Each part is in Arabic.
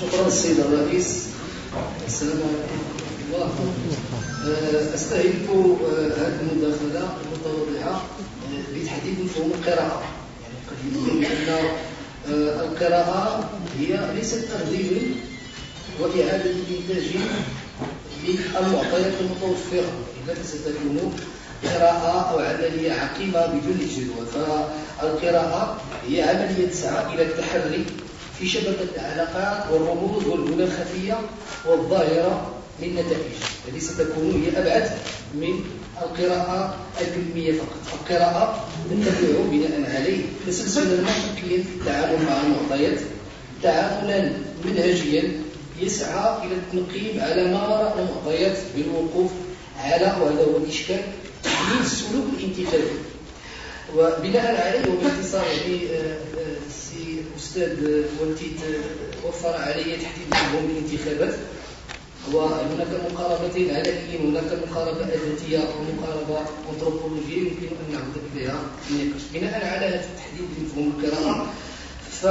شكرا السيد الرئيس السلام عليكم ورحمة الله أستهلك هذه المداخلة المتواضعة بتحديد مفهوم القراءة يعني أن القراءة هي ليست تغذيب وإعادة إنتاج للمعطيات المتوفرة إذا ستكون قراءة أو عملية عقيمة بدون جدوى فالقراءة هي عملية تسعى إلى التحري في شبكة العلاقات والرموز والبنى الخفية والظاهرة للنتائج التي ستكون هي أبعد من القراءة الكلمية فقط. القراءة نتبع بناء عليه. تسلسلا منطقيا في التعامل مع المعطيات. تعاملا منهجيا يسعى إلى التنقيب على ما وراء المعطيات بالوقوف على وهذا هو الإشكال تحليل السلوك الانتخابي وبناء عليه وباختصار يعني السي الاستاذ ولتيت وفر علي تحديد مفهوم الانتخابات وهناك مقاربتين علائيين هناك مقاربة أداتية ومقاربة أنثروبولوجية يمكن أن نعود إليها النقاش بناء على هذا التحديد مفهوم القراءة. ف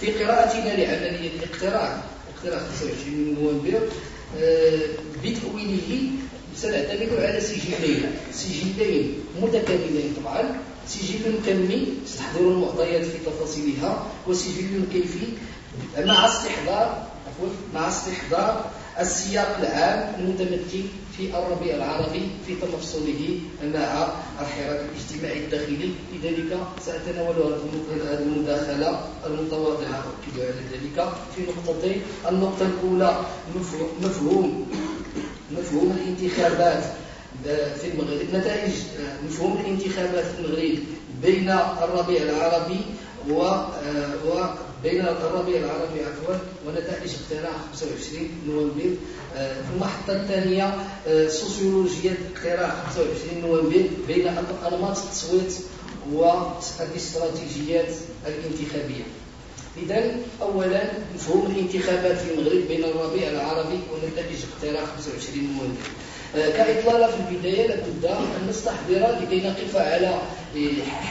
في قراءتنا لعملية الاقتراع اقتراع 29 نوفمبر بتأويله سنعتمد على سجلين سجلين متكاملين طبعا. سجل كمي استحضر المعطيات في تفاصيلها. وسجل كيفي. مع استحضار عفوا مع استحضار السياق العام المتمثل في الربيع العربي في تفصيله مع الحراك الاجتماعي الداخلي. لذلك سأتناول هذه المداخلة المتواضعة. على ذلك؟ في نقطتين. النقطة الأولى مفهوم مفهوم الانتخابات في المغرب. نتائج مفهوم الانتخابات في المغرب بين الربيع العربي و وبين الربيع العربي عفوا ونتائج اقتراع 25 نوفمبر. المحطة الثانية سوسيولوجيا اقتراع 25 نوفمبر بين أنماط التصويت والاستراتيجيات الانتخابية. إذا أولا مفهوم الانتخابات في المغرب بين الربيع العربي ونتائج اقتراع 25 نوفمبر كإطلالة في البداية لابد أن نستحضر لكي نقف على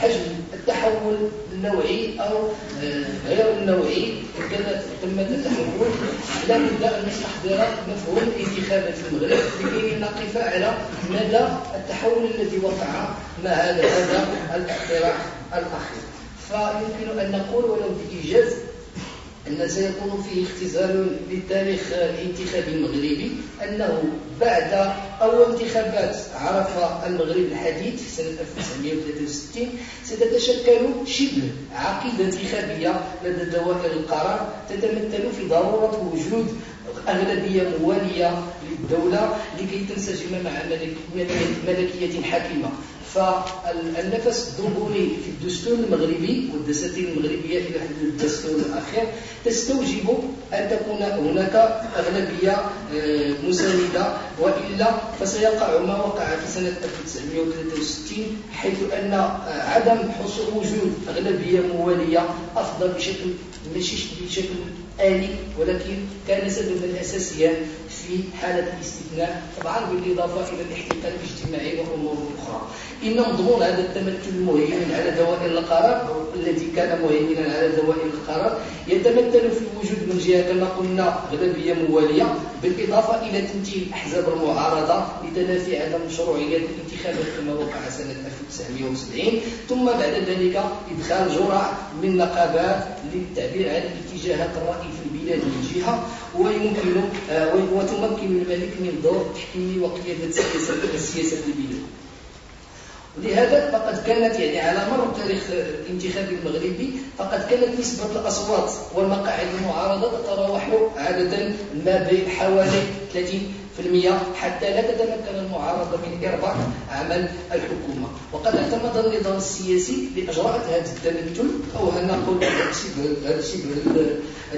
حجم التحول النوعي أو غير النوعي. تم التحول. لابد أن نستحضر مفهوم الانتخابات في المغرب لكي نقف على مدى التحول الذي وقع مع هذا الاقتراح الأخير. فيمكن أن نقول ولو بإيجاز أن سيكون فيه اختزال للتاريخ الانتخابي المغربي أنه بعد أول انتخابات عرف المغرب الحديث سنة 1963 ستتشكل شبه عقيدة انتخابية لدى دوائر القرار تتمثل في ضرورة وجود أغلبية موالية للدولة لكي تنسجم مع ملكية حاكمة فالنفس الضمبوني في الدستور المغربي والدساتير المغربية إلى حد الدستور الأخير. تستوجب أن تكون هناك أغلبية آه، مساندة وإلا فسيقع ما وقع في سنة 1963 حيث أن عدم حصول وجود أغلبية موالية أفضل بشكل ماشي بشكل آلي ولكن كان سببا أساسيا في حالة الاستثناء طبعا بالإضافة إلى الاحتكاك الاجتماعي وأمور أخرى. إن مضمون هذا التمثل المهيمن على دوائر القرار الذي كان مهيمنا على دوائر القرار يتمثل في وجود من جهة كما قلنا أغلبية موالية بالإضافة إلى تمثيل أحزاب المعارضة لتنافي عدم مشروعية الانتخابات كما وقع سنة 1970 ثم بعد ذلك إدخال جرعة من نقابات للتعبير عن اتجاهات الرأي في البلاد من جهة ويمكن آه، وتمكن الملك من دور تحكيمي وقيادة السياسة البلاد ولهذا فقد كانت يعني على مر التاريخ الانتخابي المغربي فقد كانت نسبة الأصوات والمقاعد المعارضة تتراوح عادة ما بين حوالي 30 في المية حتى لا تتمكن المعارضة من إرباك عمل الحكومة. وقد اعتمد النظام السياسي لأجراء هذا التمثل أو هل نقول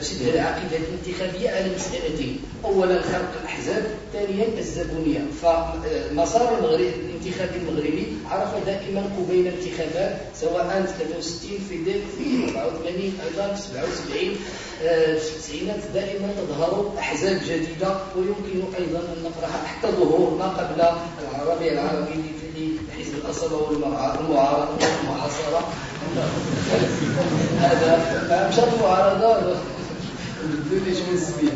شبه العقيدة الانتخابية على مسألتين. أولا خلق الأحزاب ثانيا الزبونية. فمسار المغرب الانتخابي المغربي عرف دائما قبيل انتخابات سواء 63 في ديك في 84 أيضا 77 في التسعينات دائما تظهر أحزاب جديدة ويمكن أيضا أن نقرأ حتى ظهور ما قبل العربي العربي في حزب الأصل والمعاصرة. هذا مشات المعارضة. بدون شوية سبيل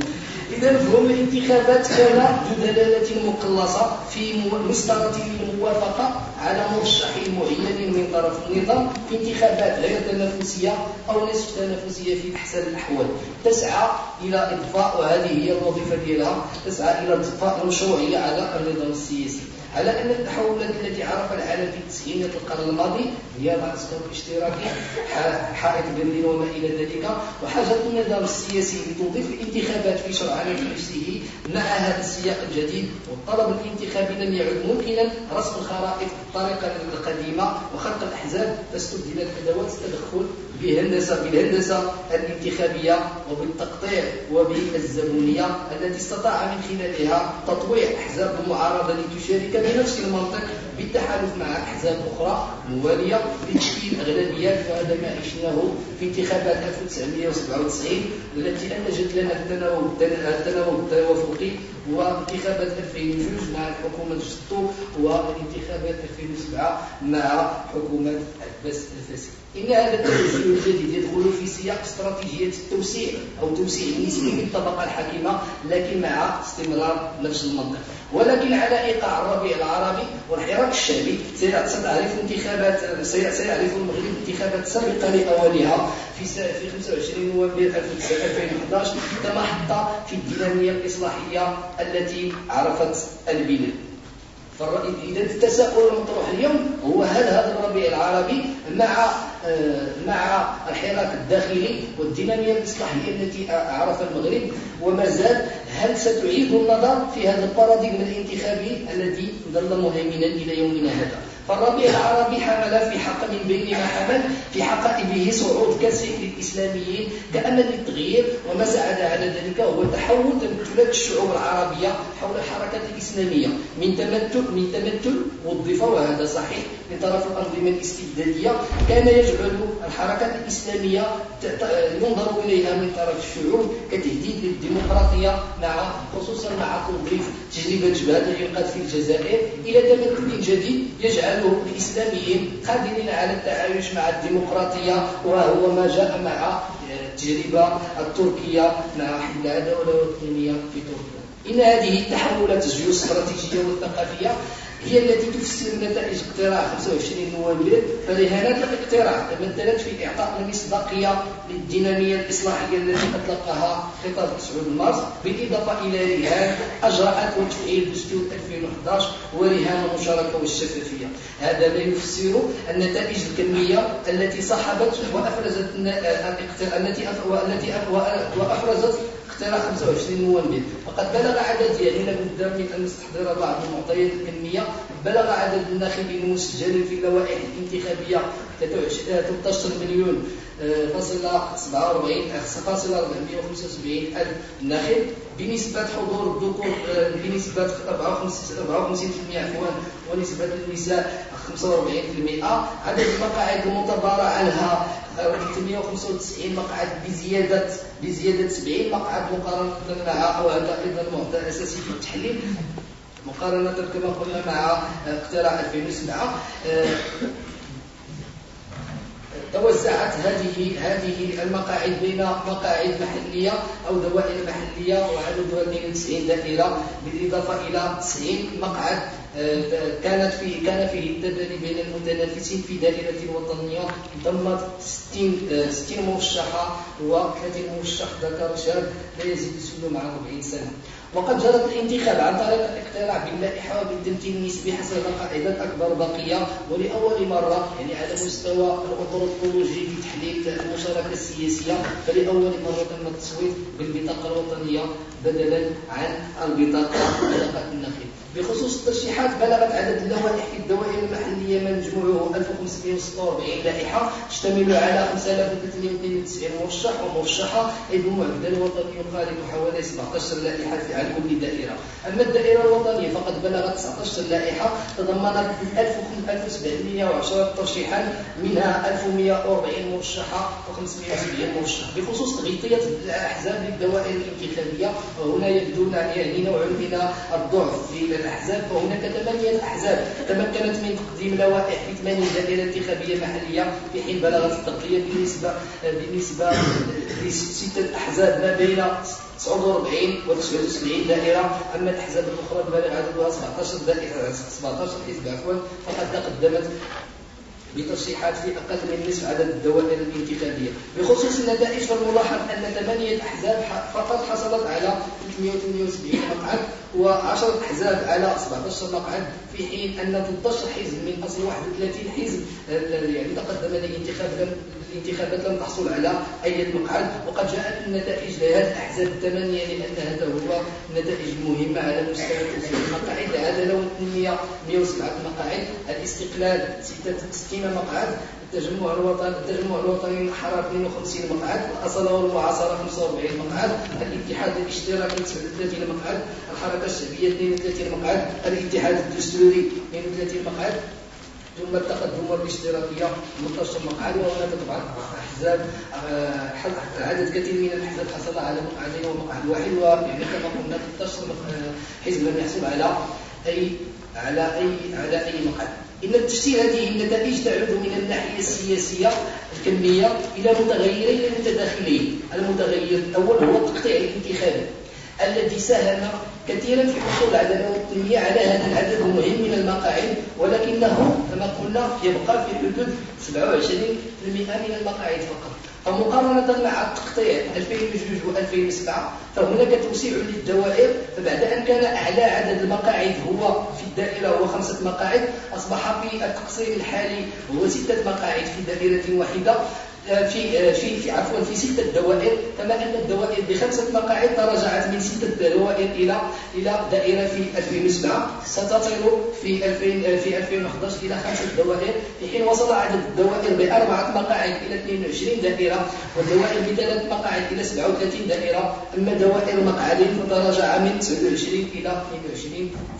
إذا مفهوم الانتخابات كان بدلالة مقلصة في مسطرة الموافقة على مرشح معين من طرف النظام. في انتخابات غير تنافسية أو نصف تنافسية في أحسن الأحوال. تسعى إلى إضفاء وهذه هي الوظيفة ديالها تسعى إلى إضفاء المشروعية على النظام السياسي. على أن التحولات التي عرف العالم في التسعينات القرن الماضي هي العسكر الاشتراكي حائط برلين وما إلى ذلك. وحاجة النظام السياسي لتوظيف الانتخابات في شرعنة نفسه مع هذا السياق الجديد والطلب الانتخابي لم يعد ممكنا. رسم الخرائط بالطريقة القديمة وخلق الأحزاب فاستبدلت أدوات التدخل بهندسة بالهندسة الانتخابية وبالتقطيع وبالزبونية التي استطاع من خلالها تطويع أحزاب المعارضة لتشارك بنفس المنطق بالتحالف مع أحزاب أخرى موالية لتشكيل أغلبيات وهذا ما عشناه في انتخابات 1997 التي أنتجت لنا التناوب التوافقي وانتخابات 2002 مع حكومة جستو وانتخابات 2007 مع حكومة عباس الفاسي إن هذا التوزيع الجديد يدخل في سياق استراتيجية التوسيع أو توسيع نسبي للطبقة الحاكمة لكن مع استمرار نفس المنطقة. ولكن على إيقاع الربيع العربي والحراك الشعبي ستعرف انتخابات سيعرف المغرب انتخابات سابقة لاولها في في 25 نوفمبر 2011 كمحطه في الدينامية الإصلاحية التي عرفت البلاد. إذا التساؤل المطروح اليوم هو هل هذا الربيع العربي مع مع الحراك الداخلي والديناميه الاصلاحيه التي عرف المغرب وما زال هل ستعيد النظر في هذا الباراديغم الانتخابي الذي ظل مهيمنا إلى يومنا هذا؟ فالربيع العربي حمل في حق من بين ما حمل في حقائبه صعود كاسح للإسلاميين كأمل للتغيير وما ساعد على ذلك هو تحول تمثلات الشعوب العربية حول الحركات الإسلامية. من تمثل من تمثل وظف وهذا صحيح لطرف الأنظمة الاستبدادية كان يجعل الحركات الإسلامية ينظر إليها من طرف الشعوب كتهديد للديمقراطية مع خصوصا مع توظيف تجربة جبهة الإنقاذ في الجزائر إلى تمثل جديد يجعله الإسلاميين قادرين على التعايش مع الديمقراطية وهو ما جاء مع التجربة التركية مع حل العداوة الوطنية في تركيا. إن هذه التحولات الجيوستراتيجية والثقافية هي التي تفسر نتائج اقتراع 25 نوفمبر فرهانات الاقتراع تمثلت في إعطاء المصداقية للدينامية الإصلاحية التي أطلقها خطاب 9 مارس بالإضافة إلى رهان أجرأت وتفعيل دستور 2011 ورهان المشاركة والشفافية. هذا لا يفسر النتائج الكمية التي صاحبت وأفرزت التي وأفرزت اختار 25 نوفمبر وقد بلغ عدد يعني لابد من أن نستحضر بعض المعطيات الكميه بلغ عدد الناخبين المسجلين في اللوائح الانتخابية 13 مليون. آه، فاصل 47 فاصل 475 ألف ناخب. بنسبة حضور الذكور آه، بنسبة 54% عفوا ونسبة النساء 45% عدد المقاعد المعتبرة عنها 395 مقعد بزيادة بزيادة 70 مقعد مقارنة مع وهذا أيضا معطى أساسي في التحليل. مقارنة كما قلنا مع اقتراع 2007 توزعت هذه هذه المقاعد بين مقاعد محلية أو دوائر محلية وعددها 92 دائرة بالإضافة إلى 90 مقعد آه، كانت في كان فيه التبادل بين المتنافسين في دائرة وطنية ضمت 60 60 مرشحة و30 مرشح ذكر شاب لا يزيد سنه عن 40 سنة. وقد جرت الانتخاب عن طريق الاقتراع باللائحة وبالتمثيل حسب قاعدة أكبر بقية ولأول مرة يعني على مستوى الأنثروبولوجي في تحليل المشاركة السياسية. فلأول مرة تم التصويت بالبطاقة الوطنية بدلا عن البطاقة بطاقة النخيل. بخصوص الترشيحات بلغت عدد اللوائح في الدوائر المحلية ما مجموعه 1546 لائحة تشتمل على 5092 مرشح ومرشحة أي بمعدل وطني يقارب حوالي 17 لائحة عن كل دائرة. أما الدائرة الوطنية فقد بلغت 19 لائحة تضمنت 1710 ترشيحا منها 1140 مرشحة و570 مرشح. بخصوص تغطية الأحزاب للدوائر الانتخابية وهنا يبدو يعني نوع من الضعف في الأحزاب فهناك ثمانية أحزاب تمكنت من تقديم لوائح في ثمانية دائرة انتخابية محلية في حين بلغت التغطية بالنسبة بالنسبة لستة أحزاب ما بين 49 و 79 دائرة. أما الأحزاب الأخرى بلغ عددها 17 دائرة 17 حزب عفوا. فقد تقدمت بترشيحات في أقل من نصف عدد الدوائر الانتخابية بخصوص النتائج فالملاحظ أن ثمانية أحزاب فقط حصلت على 378 مقعد و10 أحزاب على 17 مقعد في حين أن 13 حزب من أصل 31 حزب يعني تقدم للانتخاب. الانتخابات لم تحصل على أي مقعد وقد جاءت النتائج لهذه الأحزاب الثمانية لأن هذا هو النتائج المهمة على مستوى توزيع المقاعد. العدالة 107 مقاعد. الاستقلال 66 مقعد. التجمع الوطني التجمع الوطني الحرار 52 مقعد. الاصاله والمعاصره 45 مقعد. الاتحاد الاشتراكي 39 مقعد. الحركة الشعبية 32 مقعد. الاتحاد الدستوري 32 مقعد. ثم التقدم والاشتراكيه 18 مقعد وهناك طبعا أحزاب آه، عدد كثير من الأحزاب حصل على مقعدين ومقعد واحد ويعني كما قلنا 13 حزب لم يحصل على اي على اي على أي مقعد. إن تفسير هذه النتائج تعود من الناحية السياسية الكمية إلى متغيرين متداخلين. المتغير الأول هو التقطيع الانتخابي الذي ساهم كثيرا في حصول العداله والتنميه على هذا العدد المهم من المقاعد ولكنه كما قلنا يبقى في حدود 27% من المقاعد فقط. فمقارنة مع التقطيع 2002 و 2007 فهناك توسيع للدوائر فبعد أن كان أعلى عدد المقاعد هو في الدائرة هو خمسة مقاعد أصبح في التقسيم الحالي هو ستة مقاعد في دائرة واحدة. في في في عفوا في ستة دوائر كما أن الدوائر بخمسة مقاعد تراجعت من ستة دوائر إلى إلى دائرة في 2007 ستصل في 2000 في 2011 إلى خمسة دوائر في حين وصل عدد الدوائر بأربعة مقاعد إلى 22 دائرة والدوائر بثلاث مقاعد إلى 37 دائرة. أما دوائر مقعدين فتراجع من 29 إلى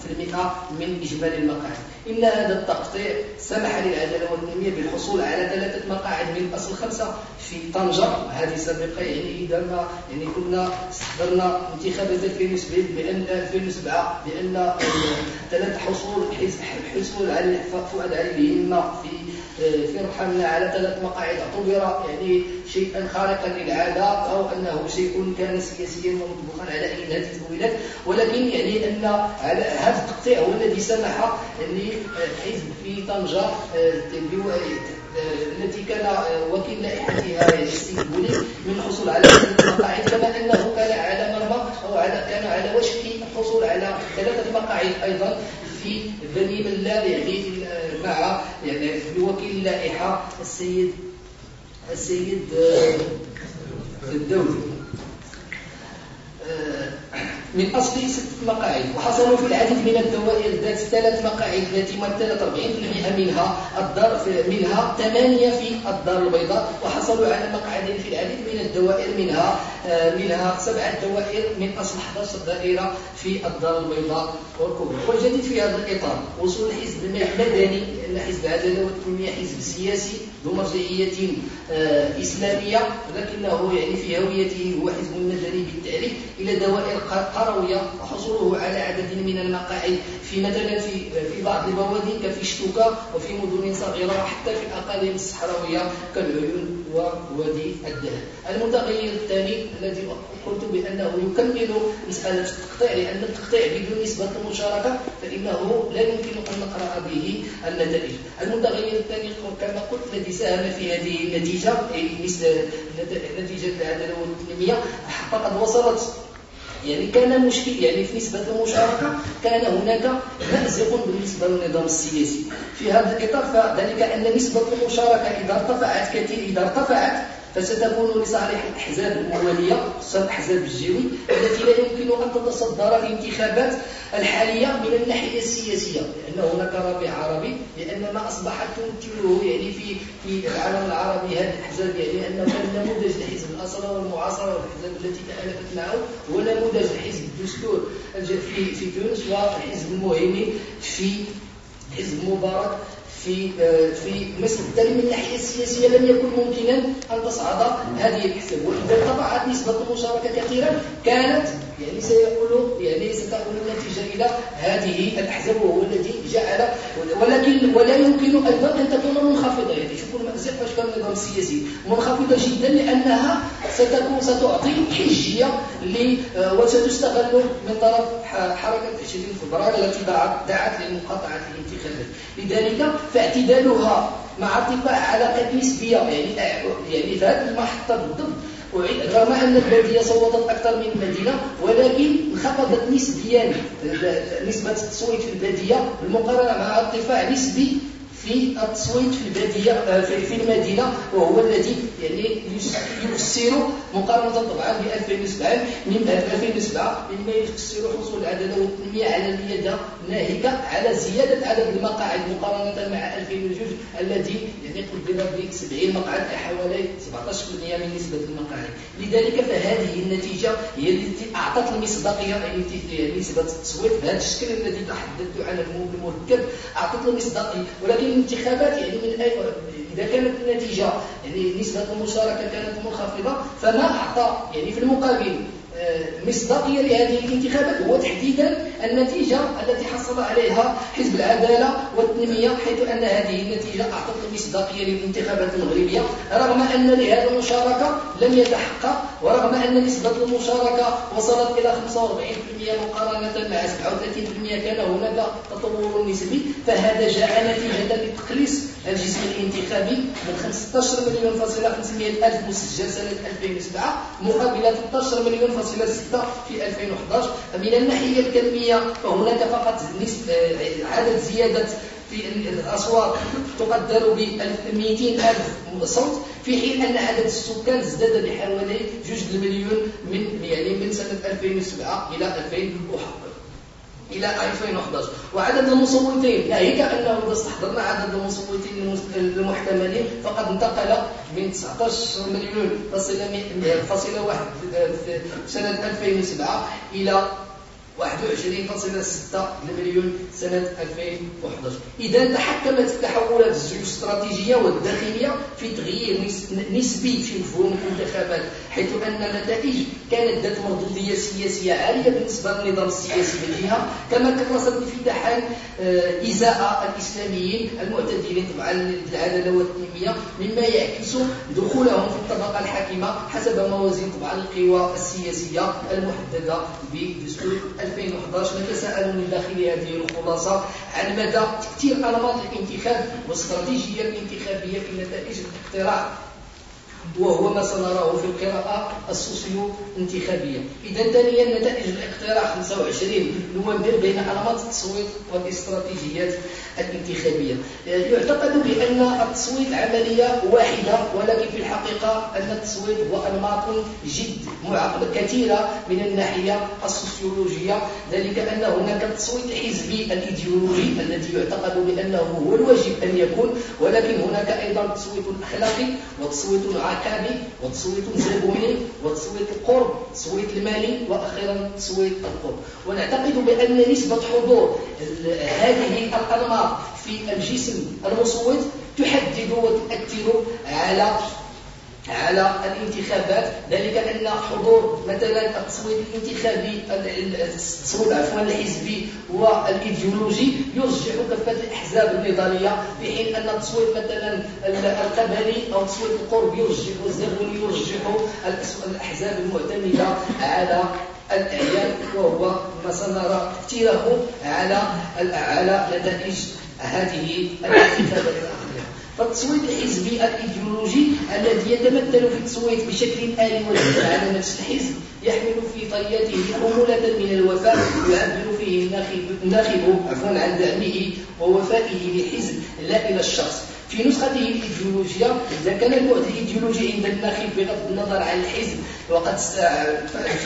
22% من إجمالي المقاعد. إن هذا التقطيع سمح للعدالة والتنمية بالحصول على ثلاثة مقاعد من أصل خمسة في طنجة. هذه سابقة يعني ما يعني كنا استحضرنا انتخابات 2007 بأن 2007 بأن ثلاث حصول حصول على فؤاد علي الهمة في في رحمنا على ثلاث مقاعد. اعتبر يعني شيئا خارقا للعادة أو أنه شيء كان سياسيا ومطبوخا على أي هذه ولكن يعني أن هذا التقطيع هو الذي سمح للحزب في طنجة التي كان وكيل لائحتها السيد بولي من الحصول على المقاعد كما أنه كان على مرمى أو على كان على وشك الحصول على ثلاثة مقاعد أيضا في بني ملال يعني مع يعني بوكيل اللائحه السيد السيد الدولي. من أصل ست مقاعد وحصلوا في العديد من الدوائر ذات ثلاث مقاعد التي مثلت 40% منها الدار منها ثمانية في الدار البيضاء وحصلوا على مقعدين في العديد من الدوائر منها آه، منها سبعة دوائر من أصل 11 دائرة في الدار البيضاء. والكبرى والجديد في هذا الإطار وصول الحزب المدني لأن حزب العدالة والتنمية حزب سياسي ذو مرجعية آه، إسلامية لكنه يعني في هويته هو حزب مدني بالتعريف إلى دوائر قروية وحصوله على عدد من المقاعد في مثلا في بعض البوادي كفي شتوكا وفي مدن صغيرة وحتى في الأقاليم الصحراوية كالعيون ووادي الدهر المتغير الثاني الذي قلت بأنه يكمل مسألة التقطيع لأن التقطيع بدون نسبة المشاركة فإنه لا يمكن أن نقرأ به النتائج. المتغير الثاني كما قلت الذي ساهم في هذه النتيجة نتيجة العدالة والتنمية فقد وصلت يعني كان مشكل يعني في نسبة المشاركة كان هناك مأزق بالنسبة للنظام السياسي. في هذا الإطار فذلك أن نسبة المشاركة إذا ارتفعت كثير إذا ارتفعت فستكون لصالح الأحزاب الموالية خصوصا الأحزاب الجوي التي لا يمكن أن تتصدر الانتخابات الحالية من الناحية السياسية لأن هناك ربيع عربي لأن ما أصبحت تمثله يعني في في العالم العربي هذه الأحزاب يعني أن كان نموذج لحزب الأصل والمعاصرة والأحزاب التي تألفت معه هو نموذج لحزب الدستور في في تونس وحزب المهيمن في حزب مبارك. في آه، في مصر بالتالي من الناحيه السياسية لم يكن ممكنا أن تصعد هذه الحساب وإذا ارتفعت نسبة المشاركة كثيرا كانت يعني سيقول يعني ستكون النتيجه إلى هذه الاحزاب وهو الذي جعل ولكن ولا يمكن أيضا أن تكون منخفضة. يعني شوفوا المأزق فاش كان النظام السياسي منخفضة جدا لأنها ستكون ستعطي حجية آه، وستستغل من طرف حركة 20 فبراير التي دعت لمقاطعة الانتخابات. لذلك فاعتدالها مع ارتفاع علاقات نسبيه يعني يعني في هذه المحطه بالضبط رغم أن البلدية صوتت أكثر من المدينة ولكن انخفضت نسبيا نسبة التصويت في البلدية بالمقارنة مع ارتفاع نسبي في التصويت في البادية آه، في المدينة وهو الذي يعني يفسر مقارنة طبعا ب 2007 من 2007 مما يفسر حصول العدد والتنمية على اليد ناهيك على زيادة عدد المقاعد مقارنة مع 2002 الذي يعني قدر ب 70 مقعد حوالي 17% من نسبة المقاعد. لذلك فهذه النتيجة هي التي أعطت المصداقية يعني نسبة التصويت. بهذا الشكل الذي تحدثت عنه المركب أعطت المصداقية. ولكن الانتخابات يعني من أي إذا كانت النتيجة يعني نسبة المشاركة كانت منخفضة فما أعطى يعني في المقابل مصداقية لهذه الانتخابات هو تحديدا النتيجة التي حصل عليها حزب العدالة والتنمية حيث أن هذه النتيجة أعطت مصداقية للانتخابات المغربية رغم أن لهذا المشاركة لم يتحقق ورغم أن نسبة المشاركة وصلت إلى 45% مقارنة مع 37% كان هناك تطور نسبي فهذا جاء نتيجة لتقليص الجسم الانتخابي من 15 مليون فاصلة 500 ألف مسجل سنة 2007 مقابل 13 مليون فاصلة 6 في 2011 من الناحية الكمية فهناك فقط نسبة عدد زيادة في الأصوات تقدر ب 200 ألف صوت في حين أن عدد السكان ازداد بحوالي جوج المليون من يعني من سنة 2007 إلى 2011 إلى 2011 وعدد المصوتين ناهيك أنه إذا استحضرنا عدد المصوتين المحتملين فقد انتقل من 19 مليون فاصلة واحد في سنة 2007 إلى 21.6 مليون سنة 2011 إذا تحكمت التحولات الجيوستراتيجية والداخلية في تغيير نسبي في مفهوم الانتخابات حيث أن النتائج كانت ذات مردودية سياسية عالية بالنسبة للنظام السياسي من جهة كما كرست انفتاحا آه، إزاء الإسلاميين المعتدلين طبعا للعدالة والتنمية مما يعكس دخولهم في الطبقة الحاكمة حسب موازين طبعا القوى السياسية المحددة بدستور 2011 نتساءل من داخل هذه الخلاصة عن مدى تأثير أنماط الانتخاب والاستراتيجية الانتخابية في نتائج الاقتراع. وهو ما سنراه في القراءة السوسيو انتخابية. إذا ثانيا نتائج الاقتراع 25 نوفمبر بين علامات التصويت والاستراتيجيات الانتخابية. يعتقد بأن التصويت عملية واحدة ولكن في الحقيقة أن التصويت هو أنماط جد معقدة كثيرة من الناحية السوسيولوجية. ذلك أن هناك التصويت الحزبي الإيديولوجي الذي يعتقد بأنه هو الواجب أن يكون ولكن هناك أيضا تصويت أخلاقي وتصويت عكابي وتصويت زبوني وتصويت القرب تصويت المالي وأخيرا تصويت القرب. ونعتقد بأن نسبة حضور هذه الأنماط في الجسم المصوت تحدد وتؤثر على على الانتخابات ذلك أن حضور مثلا التصويت الانتخابي التصويت عفوا الحزبي والإيديولوجي يرجح كفه الأحزاب النضالية في حين أن التصويت مثلا القبلي أو تصويت القرب يرجح والزبوني يرجح الأحزاب المعتمدة على الأعيان وهو ما سنرى تاثيره على على نتائج هذه الانتخابات. فالتصويت الحزبي الإيديولوجي الذي يتمثل في التصويت بشكل آلي وليس على نفس الحزب يحمل في طياته حمولة من الوفاء يعبر فيه الناخب عفوا عن دعمه ووفائه للحزب لا إلى الشخص. في نسخته الإيديولوجية إذا كان البعد الإيديولوجي عند الناخب بغض النظر عن الحزب وقد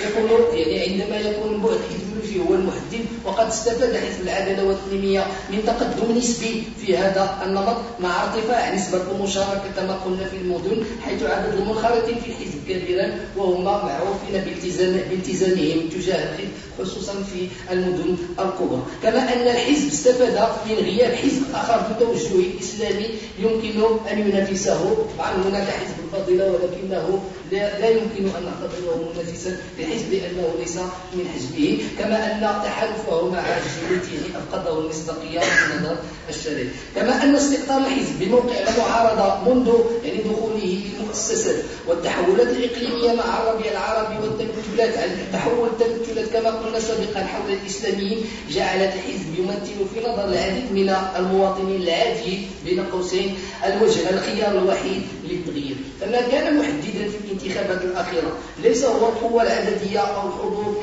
يقول يعني عندما يكون البعد الإيديولوجي هو المحدد وقد استفاد حزب العدالة والتنمية من تقدم نسبي. في هذا النمط مع ارتفاع نسبة المشاركة كما قلنا في المدن حيث عدد المنخرطين في الحزب كبيرا وهم معروفين بالتزام بالتزامهم تجاه الحزب خصوصا في المدن الكبرى. كما أن الحزب استفاد من غياب حزب آخر بتوجه إسلامي يمكن أن ينافسه. طبعا هناك حزب الفضيلة ولكنه لا, يمكن أن نعتبره منافسا للحزب لأنه ليس من حزبه. كما أن تحالفه مع جهته أفقده المصداقية في نظر الشريف كما أن استقطاب الحزب بموقع المعارضة منذ يعني دخوله للمؤسسات والتحولات الإقليمية مع الربيع العربي والتبتلات. التحول التبتلات كما قلنا سابقا حول الإسلاميين جعلت الحزب يمثل في نظر العديد من المواطنين العاديين بين قوسين. الوجه الخيار الوحيد للتغيير. فما كان محددا في الانتخابات الأخيرة ليس هو القوة العددية أو الحضور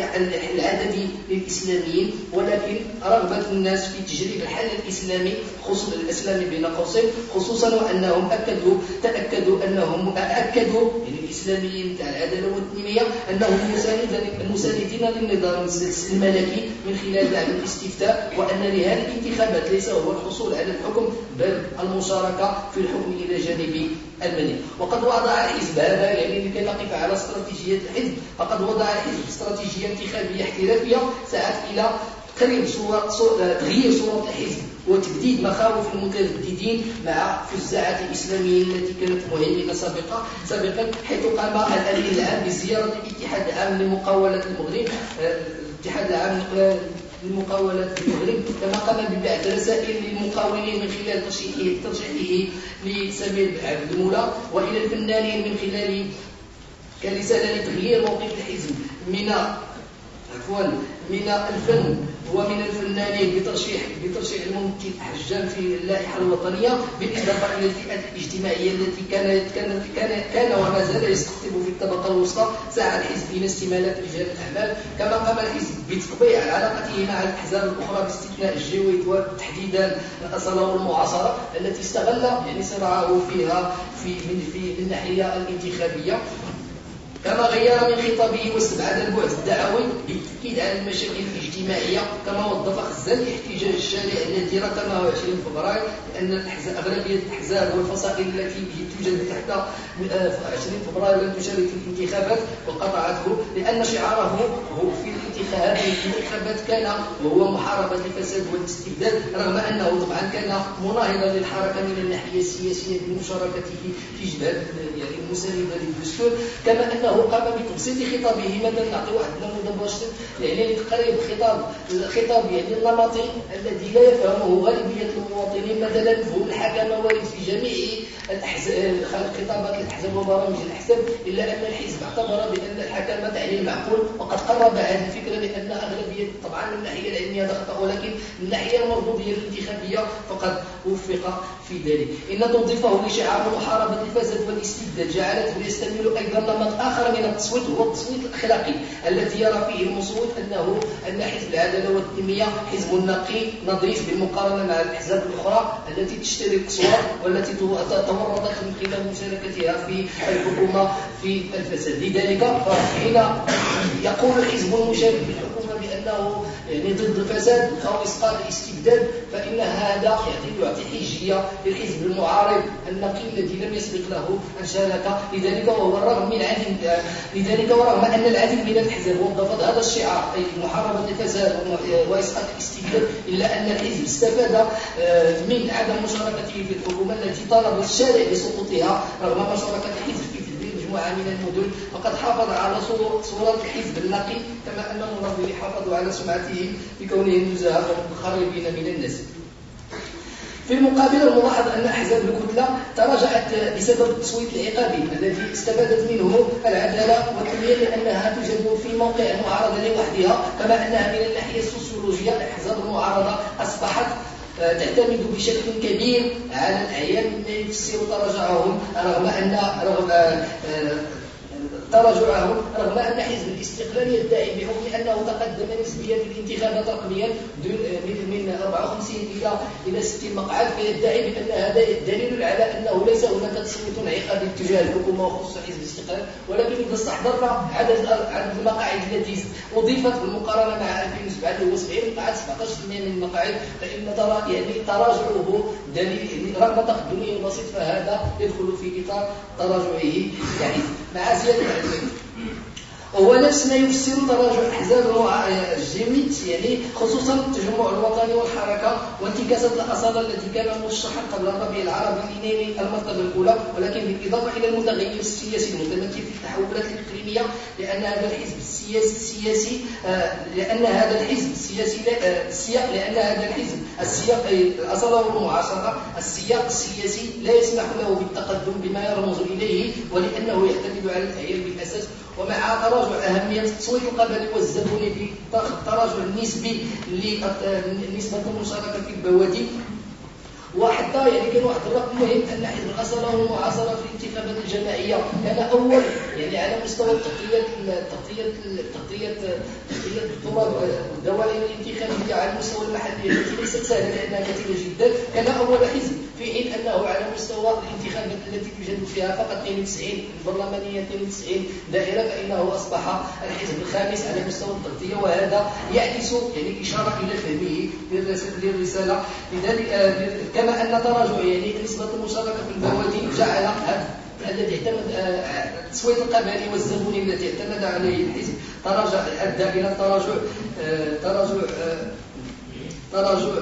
العددي للإسلاميين ولكن رغبة الناس في تجريب الحل الإسلامي خصوصا الإسلامي بين قوسين خصوصا وأنهم أكدوا تأكدوا أنهم أكدوا يعني الإسلاميين تاع العدالة والتنمية أنهم مساندين للنظام الملكي من خلال دعم الاستفتاء وأن لهذه الانتخابات ليس هو الحصول على الحكم بل المشاركة في الحكم إلى جانب المني وقد وضع الحزب هذا يعني لكي نقف على استراتيجية الحزب. فقد وضع الحزب استراتيجية انتخابية احترافية سعت إلى تقريب صورة تغيير صورة الحزب وتبديد مخاوف المترددين مع فزاعة الإسلاميين التي كانت مهيمنة سابقا سابقا حيث قام الأمين العام بزيارة الاتحاد العام لمقاولة المغرب الاتحاد العام للمقاولات في المغرب كما قام ببعث رسائل للمقاولين من خلال ترشيحه لسمير عبد المولى وإلى الفنانين من خلال كرساله لتغيير موقف الحزب من عفوا. من الفن ومن الفنانين بترشيح بترشيح الممثل حجام في اللائحة الوطنية بالإضافة إلى الفئات الاجتماعية التي كانت كان كان كان وما زال يستقطب في الطبقة الوسطى سعى الحزب إلى استمالة رجال الأعمال كما قام الحزب بتطبيع علاقته مع الأحزاب الأخرى باستثناء الجويد وتحديدا الأصالة والمعاصرة التي استغل يعني صراعه فيها في من في الناحية الانتخابية. كما غير من خطابه واستبعد البعد الدعوي بالتأكيد على المشاكل الاجتماعية كما وظف خزان الاحتجاج الشارع الذي رقمه 20 فبراير لأن أغلبية الأحزاب والفصائل التي توجد تحت 20 آه، فبراير لم تشارك في الانتخابات وقطعته لأن شعاره هو في الانتخابات الانتخابات كان وهو محاربة الفساد والاستبداد رغم أنه طبعا كان مناهضا للحركة من الناحية السياسية بمشاركته في جبهة يعني المساندة للدستور كما أنه قام بتبسيط خطابه مثلا نعطي واحد النموذج يعني قريب خطاب الخطاب يعني النمطي الذي لا يفهمه غالبية المواطنين مثلا مفهوم الحكمة وارد في جميع الأحزاب خطابات الأحزاب وبرامج الأحزاب إلا أن الحزب اعتبر بأن الحكمة تعني المعقول وقد قرب هذه الفكرة لأن أغلبية طبعا من الناحية العلمية هذا خطأ ولكن من الناحية المردودية الانتخابية فقد وفق في ذلك. إن توظيفه لشعار محاربة الفساد والاستبداد جعلته يستمر أيضا نمط آخر من التصويت هو التصويت الأخلاقي الذي يرى فيه المصوت أنه أن حزب العدالة والتنمية حزب نقي نظيف بالمقارنة مع الأحزاب الأخرى التي تشتري التصويت والتي من خلال مشاركتها في الحكومة في الفساد. لذلك حين يقول الحزب المشارك في الحكومة بأنه يعني ضد الفساد أو إسقاط الاستبداد فإن هذا يعطي يعطي حجية للحزب المعارض النقي الذي لم يسبق له أن شارك لذلك وهو الرغم من عدم لذلك ورغم أن العديد من الأحزاب وظفت هذا الشعار أي محاربة الفساد وإسقاط الاستبداد إلا أن الحزب استفاد آه، من عدم مشاركته في الحكومة التي طالب الشارع بسقوطها رغم مشاركة الحزب. مجموعة من المدن. وقد حافظ على صورة الحزب النقي كما أن المنظمين حافظوا على سمعته بكونهم نزهاء خاربين من الناس. في المقابل الملاحظ أن أحزاب الكتلة تراجعت بسبب التصويت العقابي الذي استفادت منه العدالة والتنمية لأنها توجد في موقع المعارضة لوحدها كما أنها من الناحية السوسيولوجية. أحزاب المعارضة أصبحت تعتمد بشكل كبير على الأعيان مما يفسر تراجعهم رغم أن رغم تراجعه رغم أن حزب الاستقلال يدعي بحكم أنه تقدم نسبيا في الانتخابات رقميا من 54 إلى إلى 60 مقعد فيدعي بأن هذا دليل على أنه ليس هناك تصويت عقابي تجاه الحكومة وخصوصا حزب الاستقلال ولكن إذا استحضرنا عدد عدد المقاعد التي أضيفت بالمقارنة مع 2007 اللي هو 70 مقعد 17% من المقاعد فإن ترى يعني تراجعه دليل رغم تقدمه البسيط فهذا يدخل في إطار تراجعه يعني مع زيادة العدد وهو نفس ما يفسر تراجع احزاب الجيميت يعني خصوصا التجمع الوطني والحركة وانتكاسة الأصالة التي كان مرشحا قبل الربيع العربي لنيل المرتبة الأولى ولكن بالإضافة إلى المتغير السياسي المتمثل في التحولات الإقليمية لأن هذا الحزب السياسي السياسي آه، لأن هذا الحزب السياسي آه، السياق لأن هذا الحزب السياق الأصالة والمعاصرة السياق السياسي لا يسمح له بالتقدم بما يرمز إليه ولأنه يعتمد على الاعيان بالأساس ومع تراجع أهمية التصويت القبلي والزبوني في التراجع النسبي لنسبة المشاركة في البوادي. وحتى يعني كان واحد الرقم مهم أن حزب الاصاله والمعاصره في الانتخابات الجماعية كان اول يعني على مستوى التغطيه التغطيه التغطيه تغطيه التراب الدوائر الانتخابيه على المستوى المحلي التي ليست سهله لأنها كثيرة جدا. كان أول حزب. في حين أنه على مستوى الانتخابات التي توجد فيها فقط 92 البرلمانية 92 دائرة فإنه أصبح الحزب الخامس على مستوى التغطية وهذا يعكس يعني إشارة إلى فهمه للرسالة. لذلك آه، كما أن تراجع يعني نسبة المشاركة في البوادي جعل الذي اعتمد آه، التصويت القبلي والزبوني الذي اعتمد عليه الحزب تراجع أدى إلى تراجع آه، تراجع آه، تراجع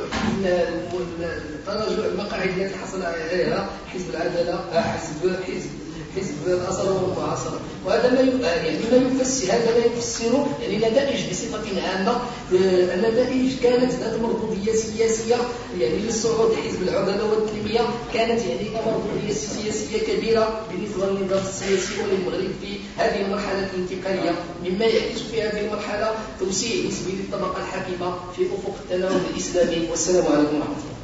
تراجع المقاعد التي حصل عليها حزب العدالة حزب حزب حزب والمعاصره وهذا ما يعني ما يفسر هذا ما يفسر يعني النتائج بصفة عامة آه، النتائج كانت ذات مردوديه سياسية يعني للصعود حزب العدالة والتنمية كانت يعني مردوديه سياسية كبيرة بالنسبة للنظام السياسي وللمغرب في هذه المرحلة الانتقالية. مما يعكس في هذه المرحلة توسيع نسبي للطبقة الحاكمة في أفق التناوب الإسلامي. والسلام عليكم ورحمة الله.